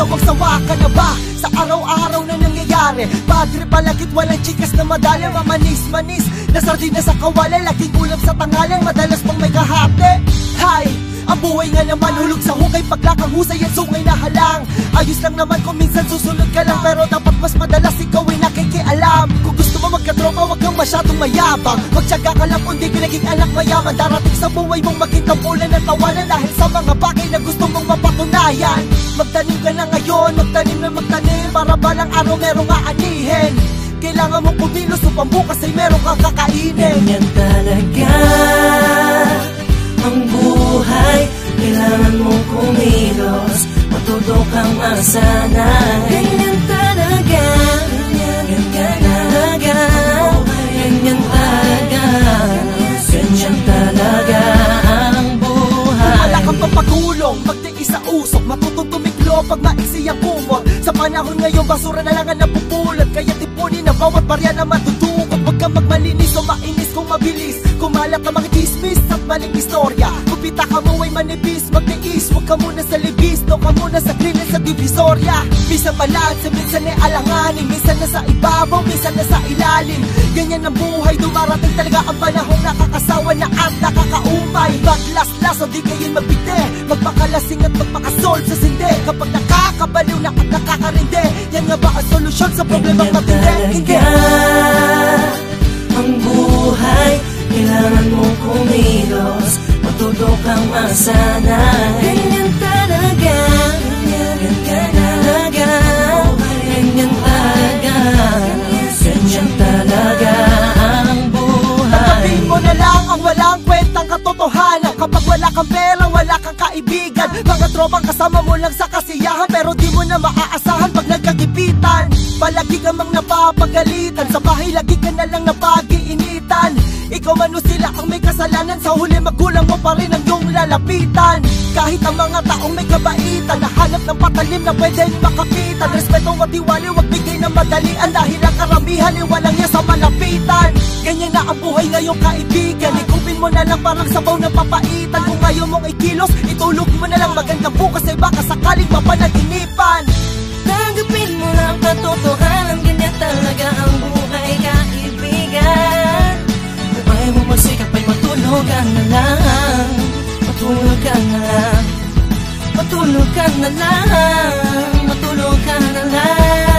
Sawang-sawa ka na ba sa araw-araw na nangyayari? Padre palagit walang chikas na madali Mamanis-manis na sardinas sa kawalan Laging ulam sa tangalan Madalas pang may kahate Hi! Ang buhay nga naman hulog sa hukay Paglakang husay at sungay na halang. Ayos lang naman kung minsan susunod ka lang Pero dapat mas madalas ikaw ay nakikialam. Kung gusto mo magkatropa wag kang masyadong mayabang. Magtyaga ka lang kundi pinaging anak mayaman. Darating sa buhay mong maging tampulan at tawanan Dahil sa mga bagay na gusto mong mapatunayan Magtanim ka na ngayon, magtanim na magtanim. Para balang araw merong aanihin? Kailangan mong kumilos upang bukas ay meron kang kakainin. Ganyan talaga ang buhay. Kailangan mong kumilos. Matuto kang masanay. Ganyan talaga Ganyan talaga. Ganyan talaga Ganyan talaga ang buhay. Wala kang papagulong, magtiis sa usok Tumiklo pag maiksi ang kumot Sa panahon ngayon, basura na lang ang napupulot. Kaya tipunin ang bawat barya na matutukot Huwag kang magmalinis o mainis kung mabilis. Kumalat ang mga chismis at maling istorya Kupita ka mo ay manipis, magtiis. Huwag ka muna sa libis, no ka muna sa krimen sa divisorya. Minsan balanse, minsan ay alanganin. Minsan nasa ibabaw, minsan nasa ilalim. Ganyan ang buhay, dumarating talaga ang panahon Nakakasawa na at nakakaumay. Maglaslas o di kayo magbite Magpakalasing at magpakasolve sa nakakarindi Yan nga ba ang solusyon sa problemang Ganyan matindi? Hindi. Talaga ang buhay Kailangan mong kumilos. Matuto kang masanay. Ganyan talaga Ganyan talaga. Ganyan talaga Ganyan talaga ang buhay. Sabihin mo na lang ang walang kwentang katotohanan Kapag wala kang pera, wala kang kaibigan. Mga tropang kasama mo lang sa kasiyahan Pero di mo na maaasahan pag nagkagipitan. Palagi ka mang napapagalitan Sa bahay lagi ka na lang napagiinitan. Ikaw man o sila ang may kasalanan Sa huli magulang mo pa rin ang iyong lalapitan. Kahit ang mga taong may kabaitan Nahanap ng patalim na pwedeng makapitan. Respeto at tiwali, wag bigay ng madalian Dahil ang karamihan ay walang niya sa malapitan. Ganyan na ang buhay ngayong kaibigan Ikupin mo na lang parang sabaw na papaitan. Kung ayaw mong ikilos, itulog mo na lang. Magandang bukas ay baka sakaling mapanaginipan. Tanggapin mo lang katotohanan Ganyan talaga ang buhay kaibigan. Kung ayaw mo magsikap ay matulog ka na lang. Matulog ka na lang. Matulog ka na lang. Matulog ka na lang